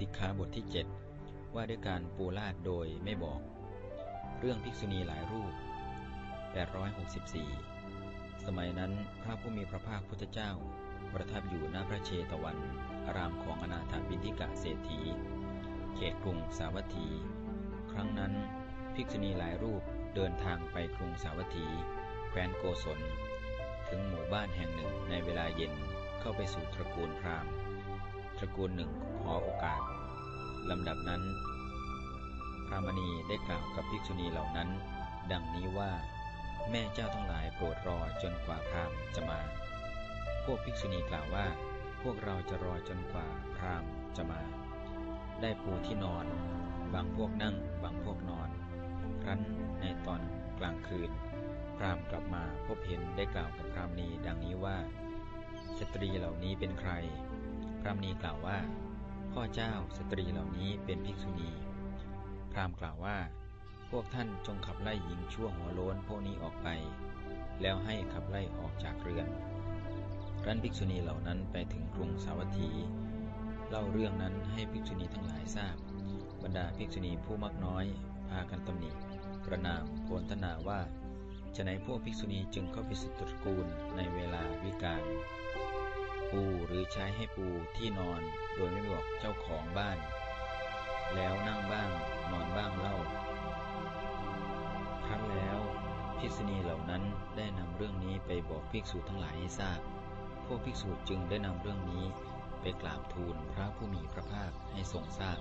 สิกขาบทที่ 7 ว่าด้วยการปูลาดโดยไม่บอก เรื่องภิกษุณีหลายรูป 864 สมัยนั้นพระผู้มีพระภาคพุทธเจ้า ประทับอยู่ณพระเชตวัน อารามของอนาถบินทิกะเศรษฐี เขตกรุงสาวัตถี ครั้งนั้นภิกษุณีหลายรูปเดินทางไปกรุงสาวัตถี แคว้นโกศล ถึงหมู่บ้านแห่งหนึ่งในเวลาเย็นเข้าไปสู่ตระกูลพราหมณ์ ตระกูลหนึ่งขอโอกาสลำดับนั้น พระมณีได้กล่าวกับภิกษุณีเหล่านั้น ดังนี้ว่า แม่เจ้าทั้งหลายโปรดรอจนกว่าพราหมณ์จะมา พวกภิกษุณีกล่าวว่า พวกเราจะรอจนกว่าพราหมณ์จะมา ได้ปูที่นอน บางพวกนั่ง บางพวกนอน ครั้นในตอนกลางคืน พราหมณ์กลับมาพบเห็นได้กล่าวกับพราหมณีดังนี้ว่า สตรีเหล่านี้เป็นใคร พราหมณีกล่าวว่า พ่อเจ้าสตรีเหล่านี้เป็นภิกษุณี พราหมณ์กล่าวว่า พวกท่านจงขับไล่หญิงชั่วหัวโล้นพวกนี้ออกไป แล้วให้ขับไล่ออกจากเรือนครั้นภิกษุณีเหล่านั้นไปถึงกรุงสาวัตถี เล่าเรื่องนั้นให้ภิกษุณีทั้งหลายทราบ บรรดาภิกษุณีผู้มักน้อย พากันตำหนิประนามโพลธนาว่าจะไหนพวกภิกษุณีจึงเข้าไปสุตระกูลในเวลาวิกาล ปูหรือใช้ให้ปูที่นอนโดยไม่บอกเจ้าของบ้าน แล้วนั่งบ้างนอนบ้างเล่า ครั้นแล้วภิกษุณีเหล่านั้นได้นำเรื่องนี้ไปบอกภิกษุทั้งหลายให้ทราบ พวกภิกษุจึงได้นำเรื่องนี้ไปกราบทูลพระผู้มีพระภาคให้ทรงทราบ